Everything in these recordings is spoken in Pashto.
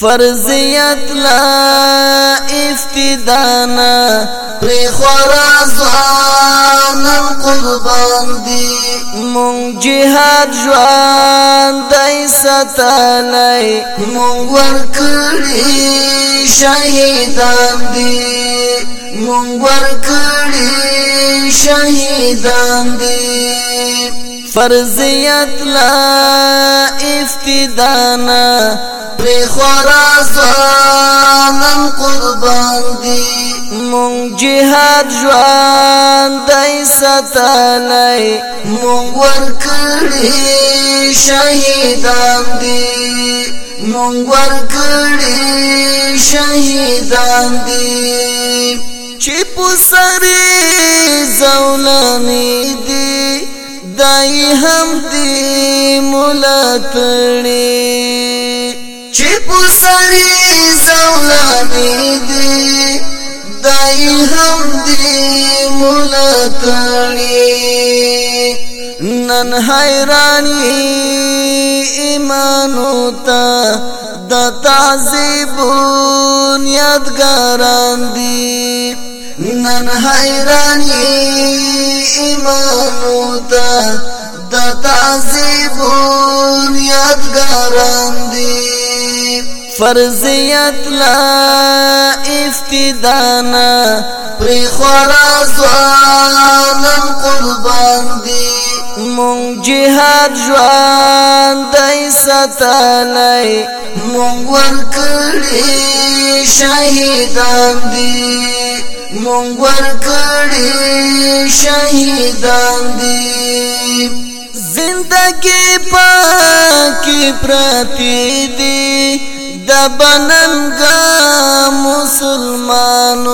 فرضیت لا افتدانا پری خراسان قربان دی مون جهاد جوان دای ستالی مون ورکړی شهیدان دی مون ورکړی شهیدان دی فرضیت لا افتدانا پر خراسان قربان دي مون جهاد جوان دای ستلای مون ور کړی شهیدان دي مون ور کړی شهیدان دي چې پسرې زولانی دي دای هم دې مولا کړی چې پسري زولاني دي دای هم دې مولا کړي نن حیرانی ایمانو ته د تعذيبون یادګاران دي نن حیرانی ایمانو ته د تعذيبون یادګاران دي فرضیت لا افتدانا پری خورا زوانم قربان دی مونگ جهاد جوان دی ستانی مونگ ورکڑی شهیدان دی مونگ ورکڑی شهیدان دی زندگی پاکی پراتی دی د بننګا مسلمانو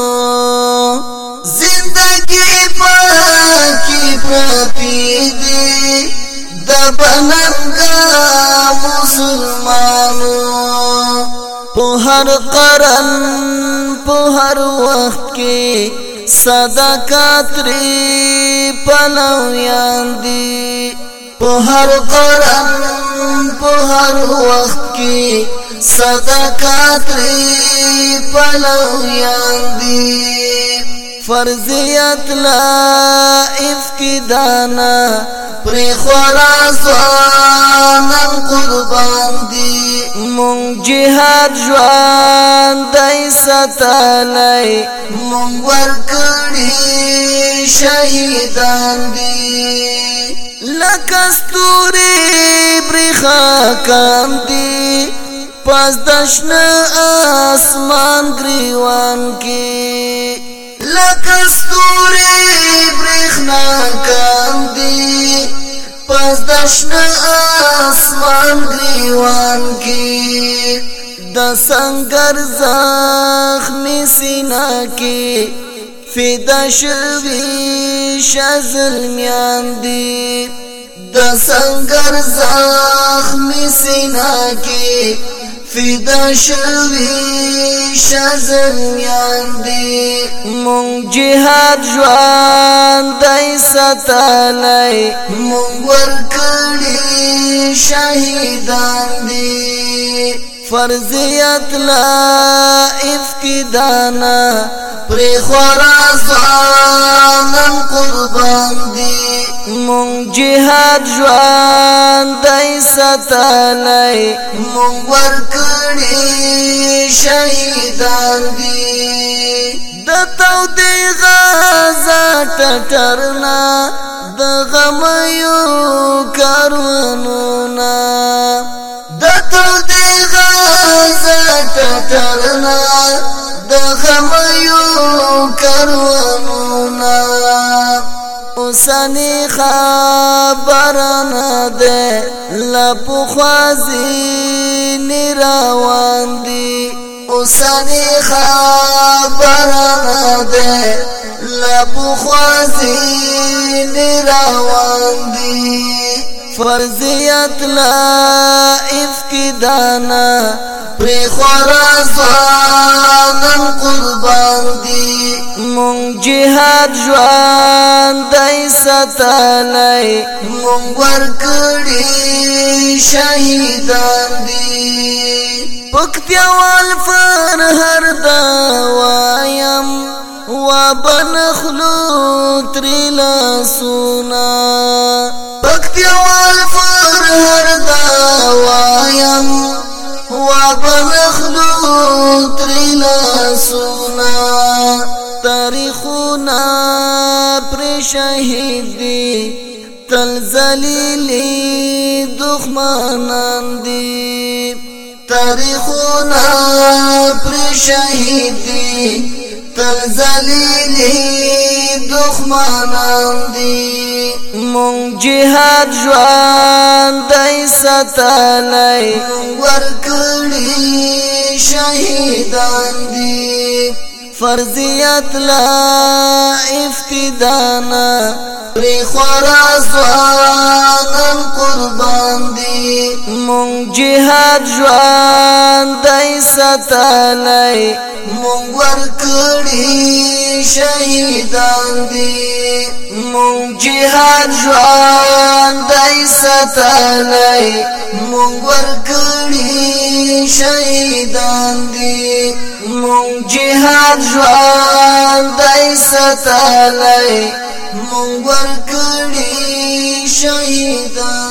زندگی پاکی پرتی دی د بننګا مسلمانو په هر قرن په هر وخت کې صدقات ری پلویان دی په هر قرن په هر وخت صدقات ری پلویان دی فرضیت لا افتدانا پری خراسانم قربان دی مونگ جهاد جوان دی ستالی مونگ ورکڑی شهیدان دی لکستوری بری خاکان دی پس دشن آسمان گریوان کی لکستوری برخنا کاندی پس دشن آسمان گریوان کی د سنگر زخمی سینا کی فدا شوی شزل میان دی د سنگر زخمی سینا کی فدا شوی شزمیان دی مونگ جهاد جوان دی ستالی مونگ ورکڑی شهیدان دی فرضیت لا افکدانا پری خراسان قربان دی مون جهاد جوان دای ستلای مون ورکړي شهیدان دی د تو دی غزا ټټرنا د غم یو کارونونا د تو دی غزا ټټرنا د غمیو کروانونا اوسنی خبر نه ده لپخوازی نروان دی اوسنی خبر نه ده لپخوازی نروان دی فرضیت لا افکدانا پری خراسان قربان دی مون جهاد جوان دای ستلای مون ورکړي شهیدان دی پکتیوال فرهر دا وایم و بنخلو تری لاسونا پکتیوال فرهر دا وایم وا پرخلو ترینا سونا تاریخونا پر شهیدی تل زلیلی دخمانان دی تاریخونا پر شهیدی تل زلیلی دخمانان دی مونږ جهاد ژوند دای ستلای ورکړي شهیدان دي فرضیت لا افتدانا ری خراسوانم قربان دی مونگ جهاد جوان دی ستالی مونگ ورکڑی شهیدان دی مونږ جهاد ژوند دای ستلای مونږ ورکړي شهیدان دي مونږ جهاد ژوند دای ستلای مونږ ورکړي شهیدان